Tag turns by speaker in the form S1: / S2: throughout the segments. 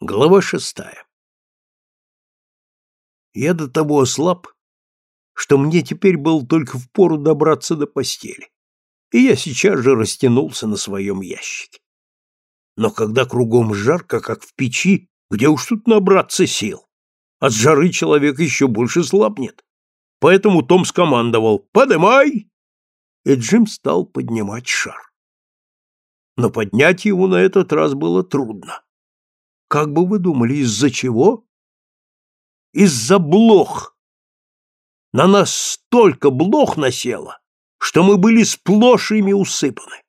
S1: Глава шестая. Я до того ослаб, что мне теперь было только впору добраться до постели, и я сейчас же растянулся на своем ящике. Но когда кругом жарко, как в печи, где уж тут набраться сил? От жары человек еще больше слабнет. Поэтому Том скомандовал «Подымай!» И Джим стал поднимать шар. Но поднять его на этот раз было трудно. Как бы вы думали, из-за чего? Из-за блох. На нас столько блох насело, что мы были сплошь ими усыпаны.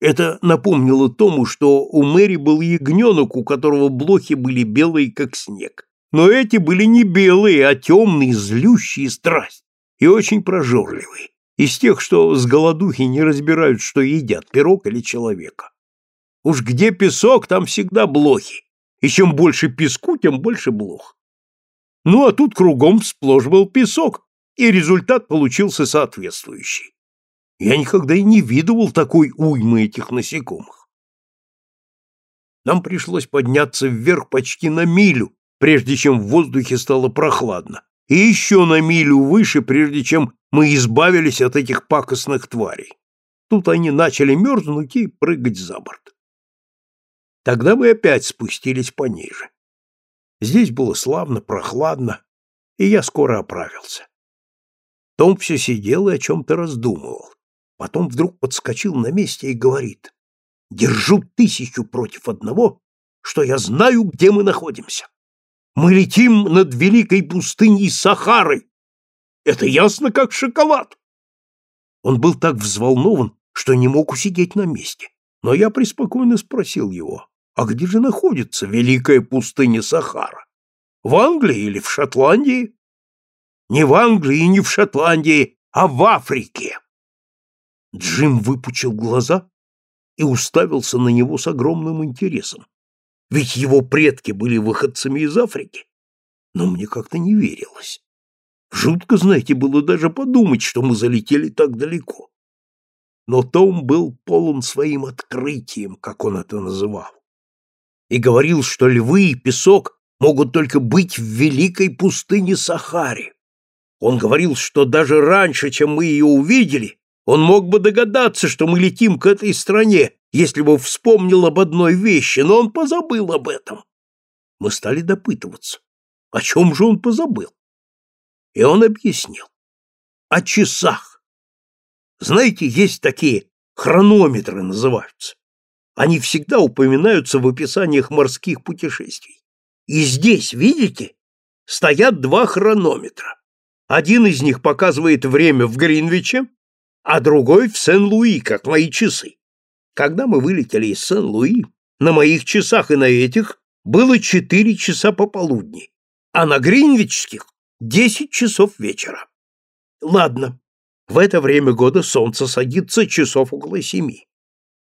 S1: Это напомнило Тому, что у Мэри был ягненок, у которого блохи были белые, как снег. Но эти были не белые, а темные, злющие страсть и очень прожорливые. Из тех, что с голодухи не разбирают, что едят, пирог или человека. Уж где песок, там всегда блохи и чем больше песку, тем больше блох. Ну, а тут кругом сплошь был песок, и результат получился соответствующий. Я никогда и не видывал такой уймы этих насекомых. Нам пришлось подняться вверх почти на милю, прежде чем в воздухе стало прохладно, и еще на милю выше, прежде чем мы избавились от этих пакостных тварей. Тут они начали мерзнуть и прыгать за борт. Тогда мы опять спустились пониже. Здесь было славно, прохладно, и я скоро оправился. Том все сидел и о чем-то раздумывал. Потом вдруг подскочил на месте и говорит, «Держу тысячу против одного, что я знаю, где мы находимся. Мы летим над великой пустыней Сахары. Это ясно, как шоколад». Он был так взволнован, что не мог усидеть на месте. Но я преспокойно спросил его, а где же находится великая пустыня Сахара? В Англии или в Шотландии? Не в Англии и не в Шотландии, а в Африке. Джим выпучил глаза и уставился на него с огромным интересом. Ведь его предки были выходцами из Африки. Но мне как-то не верилось. Жутко, знаете, было даже подумать, что мы залетели так далеко. Но Том был полон своим открытием, как он это называл и говорил, что львы и песок могут только быть в великой пустыне Сахаре. Он говорил, что даже раньше, чем мы ее увидели, он мог бы догадаться, что мы летим к этой стране, если бы вспомнил об одной вещи, но он позабыл об этом. Мы стали допытываться, о чем же он позабыл. И он объяснил. О часах. Знаете, есть такие хронометры называются. Они всегда упоминаются в описаниях морских путешествий. И здесь, видите, стоят два хронометра. Один из них показывает время в Гринвиче, а другой в Сен-Луи, как мои часы. Когда мы вылетели из Сен-Луи, на моих часах и на этих было четыре часа пополудни, а на гринвичских — десять часов вечера. Ладно, в это время года солнце садится часов около семи.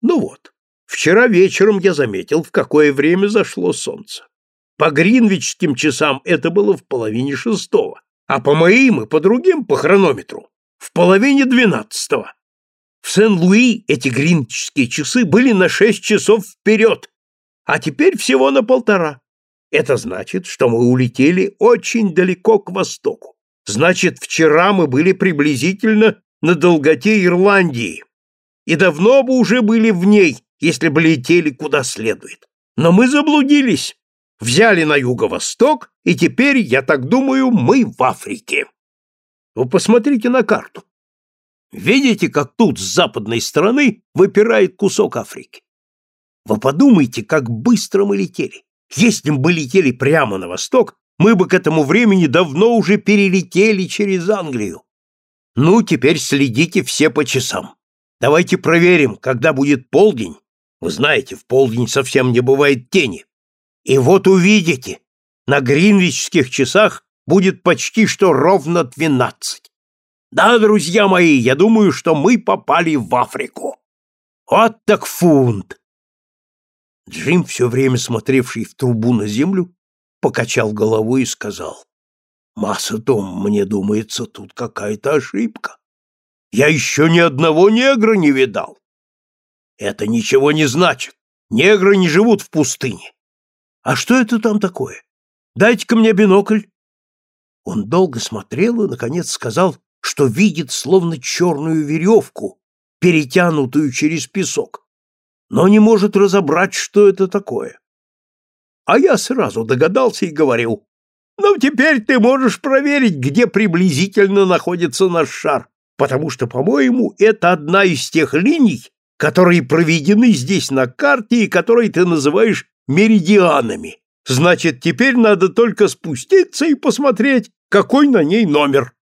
S1: Ну вот, Вчера вечером я заметил, в какое время зашло солнце. По гринвичским часам это было в половине шестого, а по моим и по другим по хронометру в половине двенадцатого. В Сен-Луи эти гринвичские часы были на шесть часов вперед, а теперь всего на полтора. Это значит, что мы улетели очень далеко к востоку. Значит, вчера мы были приблизительно на долготе Ирландии и давно бы уже были в ней, если бы летели куда следует. Но мы заблудились, взяли на юго-восток, и теперь, я так думаю, мы в Африке. Вы посмотрите на карту. Видите, как тут с западной стороны выпирает кусок Африки? Вы подумайте, как быстро мы летели. Если бы мы летели прямо на восток, мы бы к этому времени давно уже перелетели через Англию. Ну, теперь следите все по часам. Давайте проверим, когда будет полдень, вы знаете, в полдень совсем не бывает тени. И вот увидите, на гринвичских часах будет почти что ровно двенадцать. Да, друзья мои, я думаю, что мы попали в Африку. Вот так фунт. Джим, все время смотревший в трубу на землю, покачал головой и сказал, «Масса, Том, мне думается, тут какая-то ошибка. Я еще ни одного негра не видал. Это ничего не значит. Негры не живут в пустыне. А что это там такое? Дайте-ка мне бинокль. Он долго смотрел и, наконец, сказал, что видит словно черную веревку, перетянутую через песок, но не может разобрать, что это такое. А я сразу догадался и говорил, ну, теперь ты можешь проверить, где приблизительно находится наш шар, потому что, по-моему, это одна из тех линий, которые проведены здесь на карте и которые ты называешь меридианами. Значит, теперь надо только спуститься и посмотреть, какой на ней номер.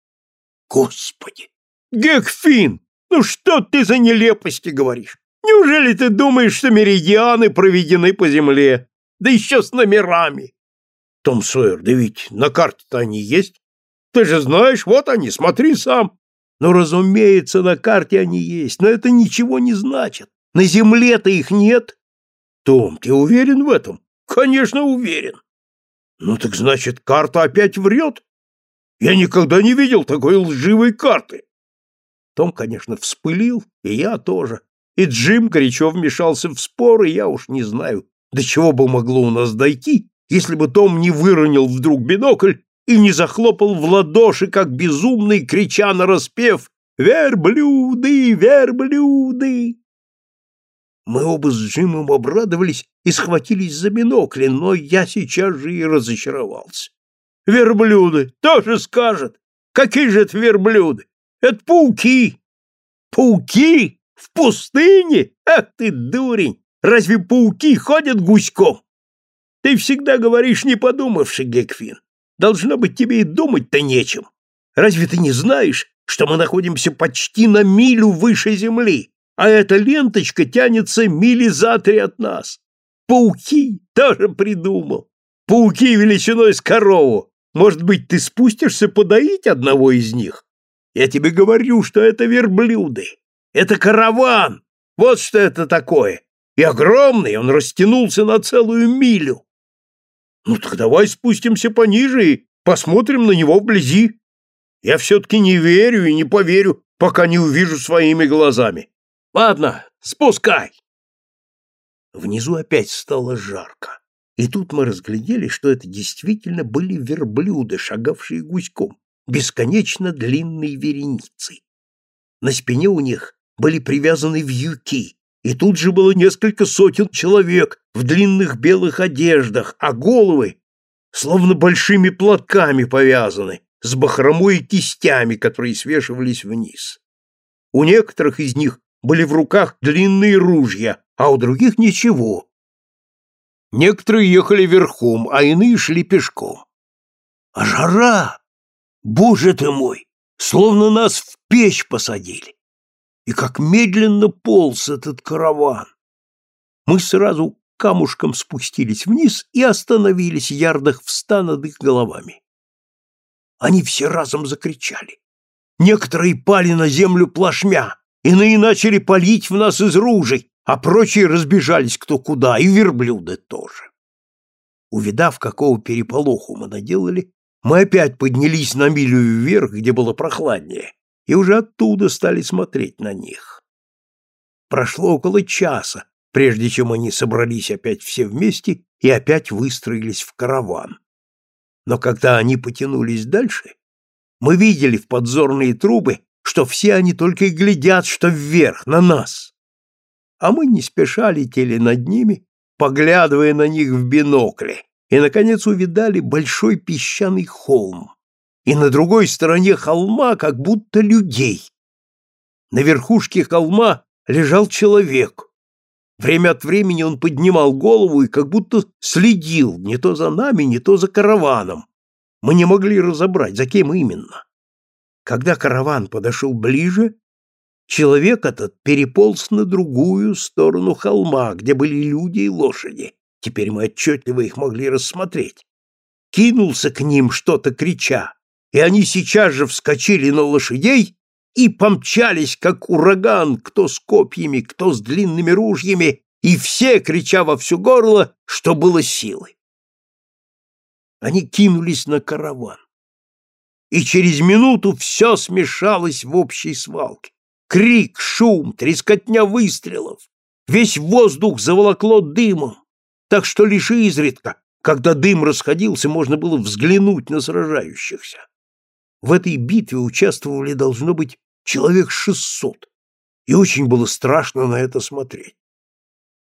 S1: Господи! Гекфин! Ну что ты за нелепости говоришь? Неужели ты думаешь, что меридианы проведены по земле? Да еще с номерами! Том Сойер, да ведь на карте-то они есть. Ты же знаешь, вот они, смотри сам. Ну, разумеется, на карте они есть, но это ничего не значит. На земле-то их нет. Том, ты уверен в этом? Конечно, уверен. Ну так значит, карта опять врет? Я никогда не видел такой лживой карты. Том, конечно, вспылил, и я тоже. И Джим горячо вмешался в спор, и я уж не знаю, до чего бы могло у нас дойти, если бы Том не выронил вдруг бинокль и не захлопал в ладоши, как безумный, крича на распев «Верблюды! Верблюды!». Мы оба с Джимом обрадовались и схватились за бинокли, но я сейчас же и разочаровался. Верблюды, тоже скажет. Какие же это верблюды? Это пауки. Пауки? В пустыне? Ах ты, дурень! Разве пауки ходят гуськом? Ты всегда говоришь, не подумавши, Гекфин. Должно быть, тебе и думать-то нечем. Разве ты не знаешь, что мы находимся почти на милю выше земли, а эта ленточка тянется мили за три от нас? Пауки тоже придумал. Пауки величиной с корову. Может быть, ты спустишься подоить одного из них? Я тебе говорю, что это верблюды. Это караван. Вот что это такое. И огромный, он растянулся на целую милю. Ну так давай спустимся пониже и посмотрим на него вблизи. Я все-таки не верю и не поверю, пока не увижу своими глазами. Ладно, спускай. Внизу опять стало жарко, и тут мы разглядели, что это действительно были верблюды, шагавшие гуськом, бесконечно длинной вереницей. На спине у них были привязаны вьюки, и тут же было несколько сотен человек в длинных белых одеждах, а головы словно большими платками повязаны, с бахромой и кистями, которые свешивались вниз. У некоторых из них были в руках длинные ружья, а у других ничего. Некоторые ехали верхом, а иные шли пешком. А жара! Боже ты мой! Словно нас в печь посадили и как медленно полз этот караван. Мы сразу камушком спустились вниз и остановились ярдах в ста над их головами. Они все разом закричали. Некоторые пали на землю плашмя, иные начали палить в нас из ружей, а прочие разбежались кто куда, и верблюды тоже. Увидав, какого переполоху мы наделали, мы опять поднялись на милю вверх, где было прохладнее, и уже оттуда стали смотреть на них. Прошло около часа, прежде чем они собрались опять все вместе и опять выстроились в караван. Но когда они потянулись дальше, мы видели в подзорные трубы, что все они только и глядят, что вверх, на нас. А мы не спеша летели над ними, поглядывая на них в бинокле, и, наконец, увидали большой песчаный холм и на другой стороне холма как будто людей. На верхушке холма лежал человек. Время от времени он поднимал голову и как будто следил не то за нами, не то за караваном. Мы не могли разобрать, за кем именно. Когда караван подошел ближе, человек этот переполз на другую сторону холма, где были люди и лошади. Теперь мы отчетливо их могли рассмотреть. Кинулся к ним, что-то крича и они сейчас же вскочили на лошадей и помчались, как ураган, кто с копьями, кто с длинными ружьями, и все, крича во всю горло, что было силы. Они кинулись на караван. И через минуту все смешалось в общей свалке. Крик, шум, трескотня выстрелов. Весь воздух заволокло дымом, так что лишь изредка когда дым расходился, можно было взглянуть на сражающихся. В этой битве участвовали, должно быть, человек шестьсот, и очень было страшно на это смотреть.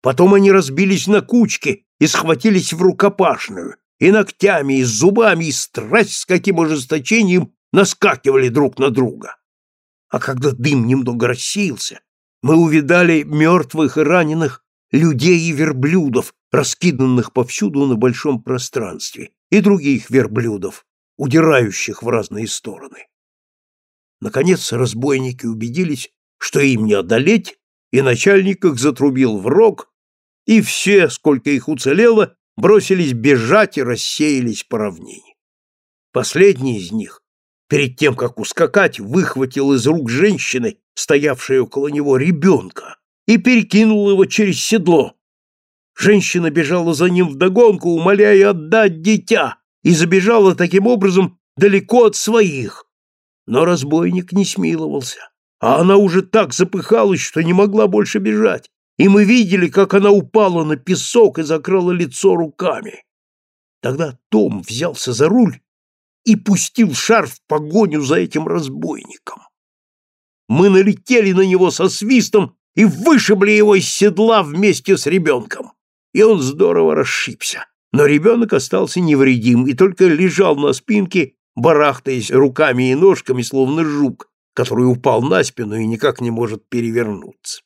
S1: Потом они разбились на кучки и схватились в рукопашную, и ногтями, и зубами, и страсть с каким ожесточением наскакивали друг на друга. А когда дым немного рассеялся, мы увидали мертвых и раненых людей и верблюдов, раскиданных повсюду на большом пространстве, и других верблюдов, удирающих в разные стороны. Наконец разбойники убедились, что им не одолеть, и начальник их затрубил в рог, и все, сколько их уцелело, бросились бежать и рассеялись по равнине. Последний из них, перед тем, как ускакать, выхватил из рук женщины, стоявшей около него, ребенка и перекинул его через седло. Женщина бежала за ним вдогонку, умоляя отдать дитя, и забежала таким образом далеко от своих. Но разбойник не смиловался, а она уже так запыхалась, что не могла больше бежать, и мы видели, как она упала на песок и закрыла лицо руками. Тогда Том взялся за руль и пустил шар в погоню за этим разбойником. Мы налетели на него со свистом и вышибли его из седла вместе с ребенком. И он здорово расшибся. Но ребенок остался невредим и только лежал на спинке, барахтаясь руками и ножками, словно жук, который упал на спину и никак не может перевернуться.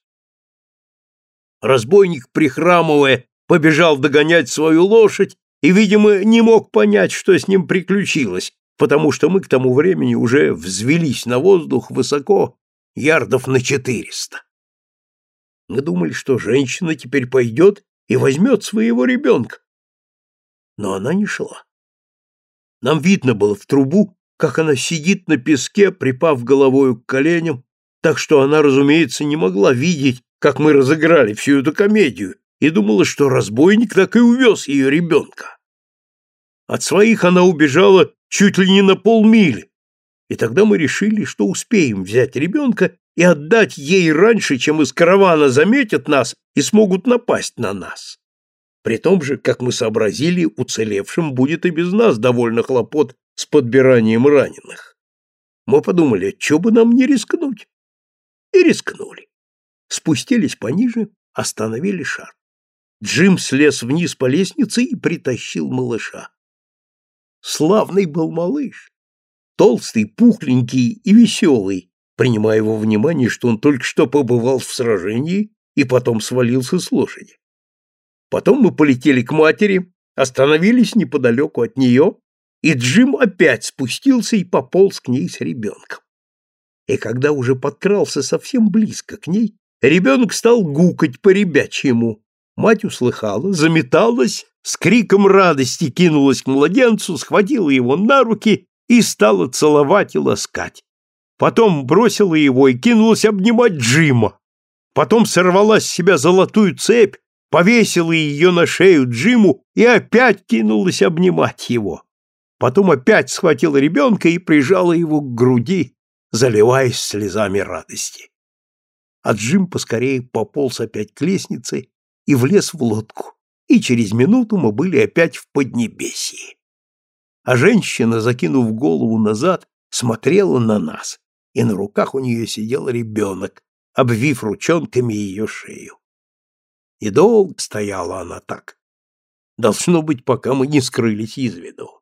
S1: Разбойник, прихрамывая, побежал догонять свою лошадь и, видимо, не мог понять, что с ним приключилось, потому что мы к тому времени уже взвелись на воздух высоко, ярдов на четыреста. Мы думали, что женщина теперь пойдет и возьмет своего ребенка, но она не шла. Нам видно было в трубу, как она сидит на песке, припав головою к коленям, так что она, разумеется, не могла видеть, как мы разыграли всю эту комедию, и думала, что разбойник так и увез ее ребенка. От своих она убежала чуть ли не на полмили, и тогда мы решили, что успеем взять ребенка и отдать ей раньше, чем из каравана заметят нас и смогут напасть на нас. При том же, как мы сообразили, уцелевшим будет и без нас довольно хлопот с подбиранием раненых. Мы подумали, что бы нам не рискнуть. И рискнули. Спустились пониже, остановили шар. Джим слез вниз по лестнице и притащил малыша. Славный был малыш. Толстый, пухленький и веселый, принимая во внимание, что он только что побывал в сражении и потом свалился с лошади. Потом мы полетели к матери, остановились неподалеку от нее, и Джим опять спустился и пополз к ней с ребенком. И когда уже подкрался совсем близко к ней, ребенок стал гукать по ребячьему. Мать услыхала, заметалась, с криком радости кинулась к младенцу, схватила его на руки и стала целовать и ласкать. Потом бросила его и кинулась обнимать Джима. Потом сорвала с себя золотую цепь, повесила ее на шею Джиму и опять кинулась обнимать его. Потом опять схватила ребенка и прижала его к груди, заливаясь слезами радости. А Джим поскорее пополз опять к лестнице и влез в лодку, и через минуту мы были опять в Поднебесье. А женщина, закинув голову назад, смотрела на нас, и на руках у нее сидел ребенок, обвив ручонками ее шею. И долго стояла она так. Должно быть, пока мы не скрылись из виду.